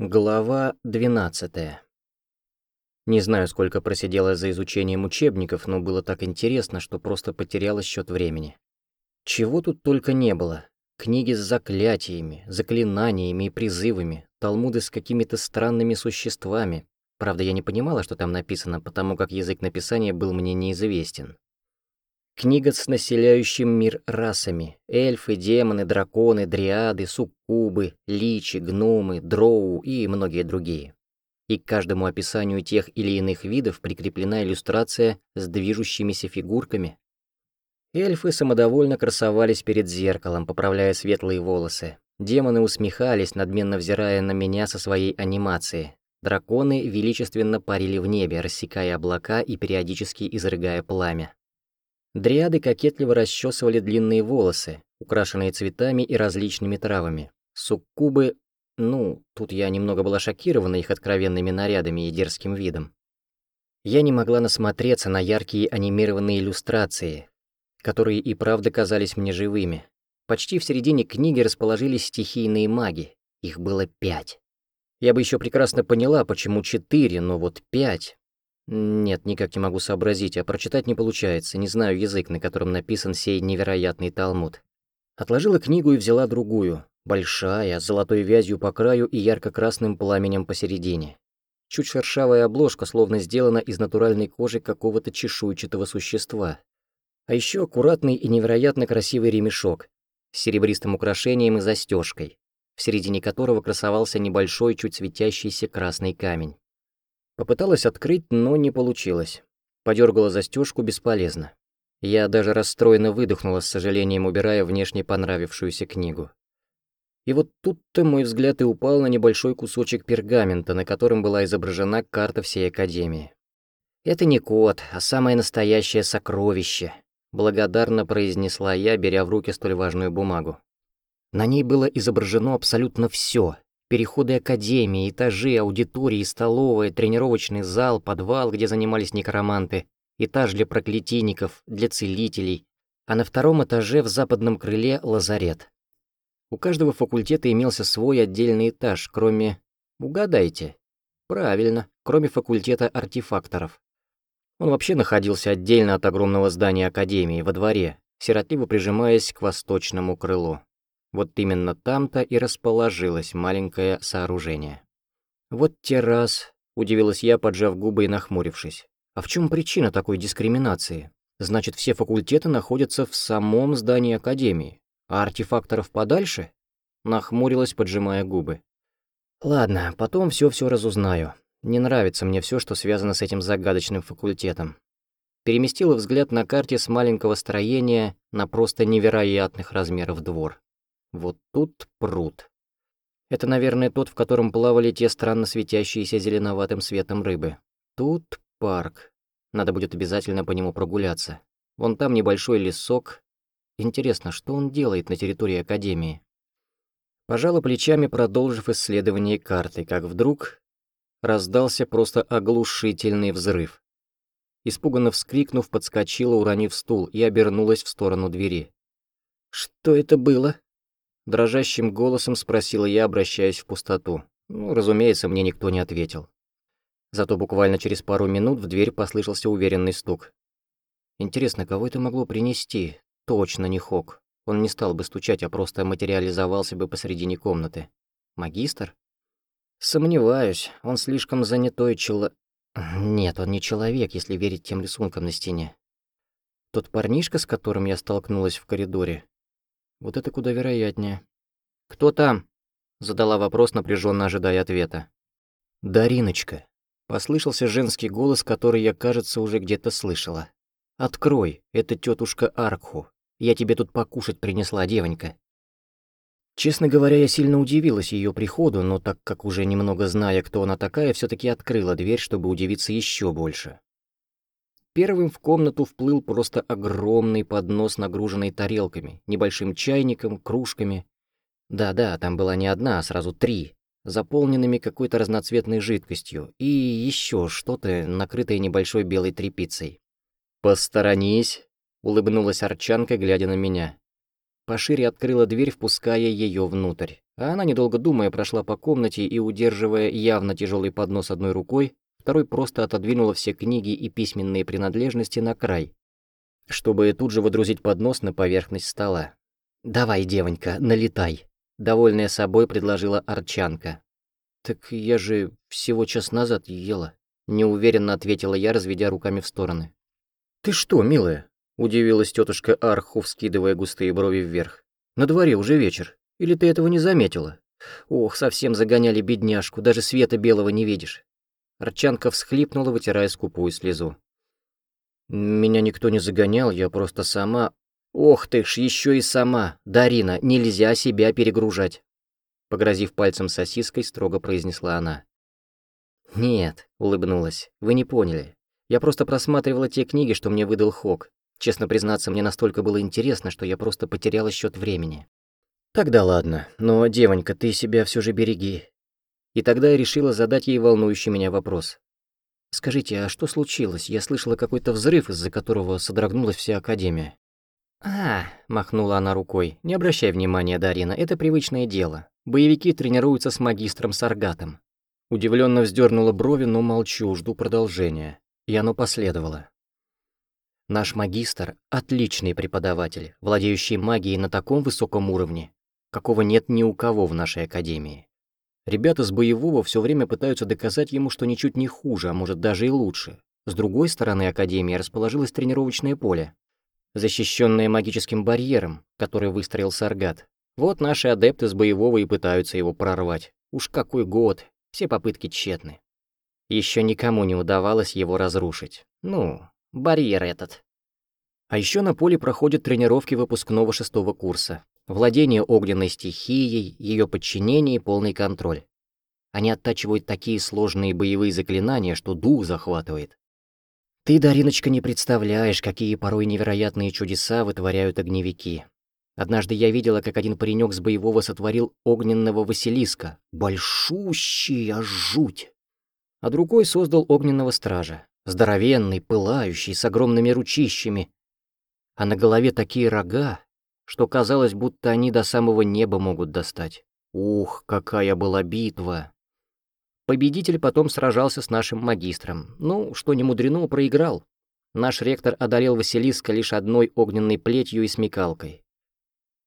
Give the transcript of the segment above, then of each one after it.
Глава 12 Не знаю, сколько просидела за изучением учебников, но было так интересно, что просто потеряла счет времени. Чего тут только не было. Книги с заклятиями, заклинаниями и призывами, талмуды с какими-то странными существами. Правда, я не понимала, что там написано, потому как язык написания был мне неизвестен. Книга с населяющим мир расами. Эльфы, демоны, драконы, дриады, суккубы, личи, гномы, дроу и многие другие. И к каждому описанию тех или иных видов прикреплена иллюстрация с движущимися фигурками. Эльфы самодовольно красовались перед зеркалом, поправляя светлые волосы. Демоны усмехались, надменно взирая на меня со своей анимации. Драконы величественно парили в небе, рассекая облака и периодически изрыгая пламя. Дриады кокетливо расчесывали длинные волосы, украшенные цветами и различными травами. Суккубы... Ну, тут я немного была шокирована их откровенными нарядами и дерзким видом. Я не могла насмотреться на яркие анимированные иллюстрации, которые и правда казались мне живыми. Почти в середине книги расположились стихийные маги. Их было пять. Я бы еще прекрасно поняла, почему четыре, но вот пять. Нет, никак не могу сообразить, а прочитать не получается, не знаю язык, на котором написан сей невероятный талмуд. Отложила книгу и взяла другую, большая, с золотой вязью по краю и ярко-красным пламенем посередине. Чуть шершавая обложка, словно сделана из натуральной кожи какого-то чешуйчатого существа. А еще аккуратный и невероятно красивый ремешок с серебристым украшением и застежкой, в середине которого красовался небольшой, чуть светящийся красный камень. Попыталась открыть, но не получилось. Подергала застежку бесполезно. Я даже расстроенно выдохнула, с сожалением убирая внешне понравившуюся книгу. И вот тут-то мой взгляд и упал на небольшой кусочек пергамента, на котором была изображена карта всей Академии. «Это не код, а самое настоящее сокровище», — благодарно произнесла я, беря в руки столь важную бумагу. На ней было изображено абсолютно все, Переходы академии, этажи, аудитории, столовая, тренировочный зал, подвал, где занимались некроманты, этаж для проклятийников, для целителей, а на втором этаже в западном крыле лазарет. У каждого факультета имелся свой отдельный этаж, кроме... Угадайте. Правильно, кроме факультета артефакторов. Он вообще находился отдельно от огромного здания Академии, во дворе, сиротливо прижимаясь к восточному крылу. Вот именно там-то и расположилось маленькое сооружение. «Вот те раз», — удивилась я, поджав губы и нахмурившись. «А в чем причина такой дискриминации? Значит, все факультеты находятся в самом здании Академии, а артефакторов подальше?» Нахмурилась, поджимая губы. «Ладно, потом все-все разузнаю. Не нравится мне все, что связано с этим загадочным факультетом». Переместила взгляд на карте с маленького строения на просто невероятных размеров двор. Вот тут пруд. Это, наверное, тот, в котором плавали те странно светящиеся зеленоватым светом рыбы. Тут парк. Надо будет обязательно по нему прогуляться. Вон там небольшой лесок. Интересно, что он делает на территории Академии? Пожала плечами, продолжив исследование карты, как вдруг раздался просто оглушительный взрыв. Испуганно вскрикнув, подскочила, уронив стул, и обернулась в сторону двери. «Что это было?» Дрожащим голосом спросила я, обращаясь в пустоту. Ну, разумеется, мне никто не ответил. Зато буквально через пару минут в дверь послышался уверенный стук. Интересно, кого это могло принести? Точно не Хок. Он не стал бы стучать, а просто материализовался бы посредине комнаты. Магистр? Сомневаюсь, он слишком занятой чело... Нет, он не человек, если верить тем рисункам на стене. Тот парнишка, с которым я столкнулась в коридоре, вот это куда вероятнее. «Кто там?» — задала вопрос, напряженно ожидая ответа. «Дариночка», — послышался женский голос, который я, кажется, уже где-то слышала. «Открой, это тетушка Аркху. Я тебе тут покушать принесла, девонька». Честно говоря, я сильно удивилась ее приходу, но так как уже немного зная, кто она такая, все таки открыла дверь, чтобы удивиться еще больше. Первым в комнату вплыл просто огромный поднос, нагруженный тарелками, небольшим чайником, кружками. Да-да, там была не одна, а сразу три, заполненными какой-то разноцветной жидкостью и еще что-то, накрытое небольшой белой тряпицей. «Посторонись», — улыбнулась Арчанка, глядя на меня. пошире открыла дверь, впуская ее внутрь. А она, недолго думая, прошла по комнате и, удерживая явно тяжелый поднос одной рукой, второй просто отодвинула все книги и письменные принадлежности на край, чтобы тут же водрузить поднос на поверхность стола. «Давай, девонька, налетай», — довольная собой предложила Арчанка. «Так я же всего час назад ела», — неуверенно ответила я, разведя руками в стороны. «Ты что, милая?» — удивилась тетушка Арху, вскидывая густые брови вверх. «На дворе уже вечер. Или ты этого не заметила? Ох, совсем загоняли бедняжку, даже света белого не видишь». Арчанка всхлипнула, вытирая скупую слезу. «Меня никто не загонял, я просто сама...» «Ох ты ж, еще и сама! Дарина, нельзя себя перегружать!» Погрозив пальцем сосиской, строго произнесла она. «Нет», — улыбнулась, — «вы не поняли. Я просто просматривала те книги, что мне выдал Хок. Честно признаться, мне настолько было интересно, что я просто потеряла счет времени». «Тогда ладно, но, девонька, ты себя все же береги. И тогда я решила задать ей волнующий меня вопрос. «Скажите, а что случилось? Я слышала какой-то взрыв, из-за которого содрогнулась вся Академия». «А», — махнула она рукой, — «не обращай внимания, Дарина, это привычное дело. Боевики тренируются с магистром Саргатом». Удивленно вздернула брови, но молчу, жду продолжения. И оно последовало. Наш магистр — отличный преподаватель, владеющий магией на таком высоком уровне, какого нет ни у кого в нашей академии. Ребята с боевого все время пытаются доказать ему, что ничуть не хуже, а может даже и лучше. С другой стороны Академии расположилось тренировочное поле, защищенное магическим барьером, который выстроил Саргат. Вот наши адепты с боевого и пытаются его прорвать. Уж какой год, все попытки тщетны. Еще никому не удавалось его разрушить. Ну, барьер этот. А еще на поле проходят тренировки выпускного шестого курса. Владение огненной стихией, ее подчинение и полный контроль. Они оттачивают такие сложные боевые заклинания, что дух захватывает. Ты, Дариночка, не представляешь, какие порой невероятные чудеса вытворяют огневики. Однажды я видела, как один паренек с боевого сотворил огненного Василиска. Большущий, аж жуть. А другой создал огненного стража. Здоровенный, пылающий, с огромными ручищами. А на голове такие рога, что казалось, будто они до самого неба могут достать. Ух, какая была битва! Победитель потом сражался с нашим магистром. Ну, что не мудрено, проиграл. Наш ректор одолел Василиска лишь одной огненной плетью и смекалкой.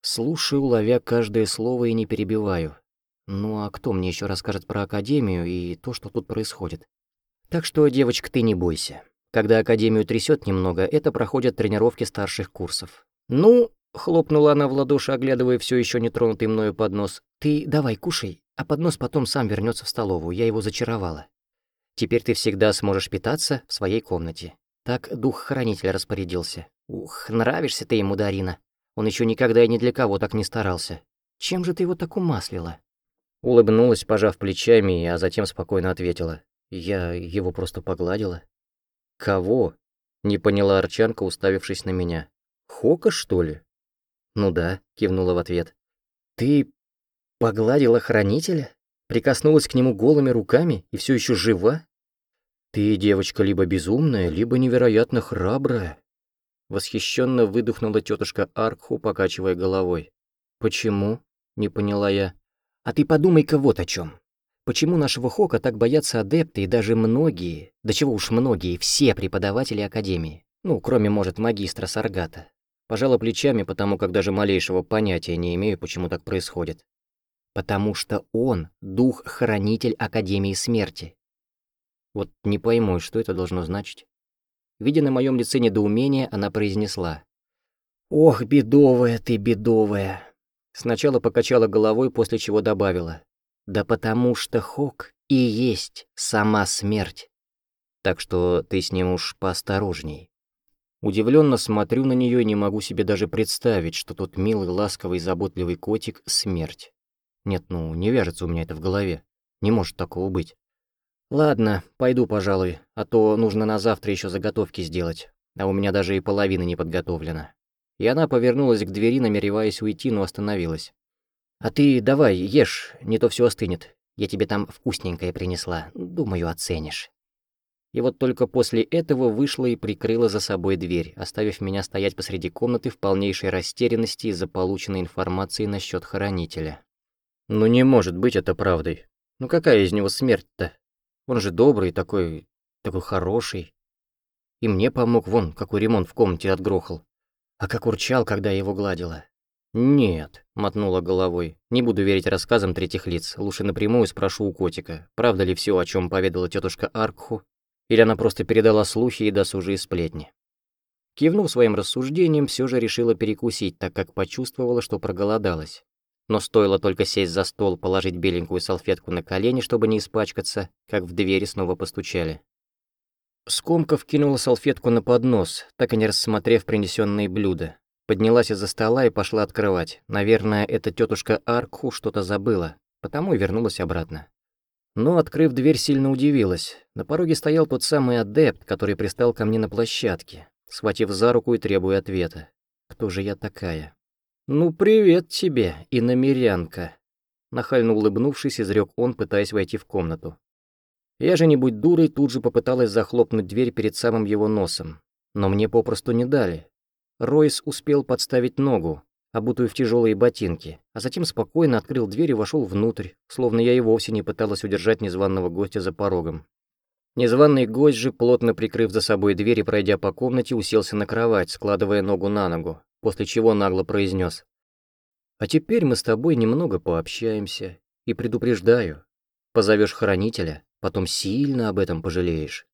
Слушаю, ловя каждое слово и не перебиваю. Ну а кто мне еще расскажет про Академию и то, что тут происходит? Так что, девочка, ты не бойся. Когда Академию трясет немного, это проходят тренировки старших курсов. Ну, Хлопнула она в ладоши, оглядывая все еще нетронутый мною поднос. «Ты давай кушай, а поднос потом сам вернется в столовую, я его зачаровала. Теперь ты всегда сможешь питаться в своей комнате». Так дух-хранитель распорядился. «Ух, нравишься ты ему, Дарина. Он еще никогда и ни для кого так не старался. Чем же ты его так умаслила?» Улыбнулась, пожав плечами, а затем спокойно ответила. «Я его просто погладила». «Кого?» — не поняла Арчанка, уставившись на меня. «Хока, что ли?» «Ну да», — кивнула в ответ. «Ты погладила хранителя? Прикоснулась к нему голыми руками и все еще жива? Ты девочка либо безумная, либо невероятно храбрая». Восхищенно выдохнула тетушка Аркху, покачивая головой. «Почему?» — не поняла я. «А ты подумай-ка вот о чем. Почему нашего Хока так боятся адепты и даже многие, да чего уж многие, все преподаватели Академии? Ну, кроме, может, магистра Саргата. Пожала плечами, потому как даже малейшего понятия не имею, почему так происходит. Потому что он — дух-хранитель Академии Смерти. Вот не пойму, что это должно значить. Видя на моем лице недоумение, она произнесла. «Ох, бедовая ты, бедовая!» Сначала покачала головой, после чего добавила. «Да потому что Хок и есть сама смерть. Так что ты с ним уж поосторожней». Удивленно смотрю на нее и не могу себе даже представить, что тот милый, ласковый, заботливый котик — смерть. Нет, ну, не вяжется у меня это в голове. Не может такого быть. Ладно, пойду, пожалуй, а то нужно на завтра еще заготовки сделать, а у меня даже и половины не подготовлена. И она повернулась к двери, намереваясь уйти, но остановилась. «А ты давай, ешь, не то все остынет. Я тебе там вкусненькое принесла, думаю, оценишь». И вот только после этого вышла и прикрыла за собой дверь, оставив меня стоять посреди комнаты в полнейшей растерянности из-за полученной информации насчет хоронителя. Ну не может быть это правдой. Ну какая из него смерть-то? Он же добрый такой, такой хороший. И мне помог, вон, какой ремонт в комнате отгрохал. А как урчал, когда я его гладила. «Нет», — мотнула головой, — «не буду верить рассказам третьих лиц. Лучше напрямую спрошу у котика, правда ли все, о чем поведала тетушка Аркху, или она просто передала слухи и досужие сплетни. Кивнув своим рассуждением, все же решила перекусить, так как почувствовала, что проголодалась. Но стоило только сесть за стол, положить беленькую салфетку на колени, чтобы не испачкаться, как в двери снова постучали. Скомков кинула салфетку на поднос, так и не рассмотрев принесенные блюда. Поднялась из-за стола и пошла открывать. Наверное, эта тетушка Аркху что-то забыла, потому и вернулась обратно. Но, открыв дверь, сильно удивилась. На пороге стоял тот самый адепт, который пристал ко мне на площадке, схватив за руку и требуя ответа. «Кто же я такая?» «Ну, привет тебе, иномерянка!» Нахально улыбнувшись, изрек он, пытаясь войти в комнату. Я же, не будь дурой, тут же попыталась захлопнуть дверь перед самым его носом. Но мне попросту не дали. Ройс успел подставить ногу, обутую в тяжелые ботинки, а затем спокойно открыл дверь и вошел внутрь, словно я и вовсе не пыталась удержать незваного гостя за порогом. Незваный гость же, плотно прикрыв за собой дверь и пройдя по комнате, уселся на кровать, складывая ногу на ногу, после чего нагло произнес: «А теперь мы с тобой немного пообщаемся, и предупреждаю, позовешь хранителя, потом сильно об этом пожалеешь».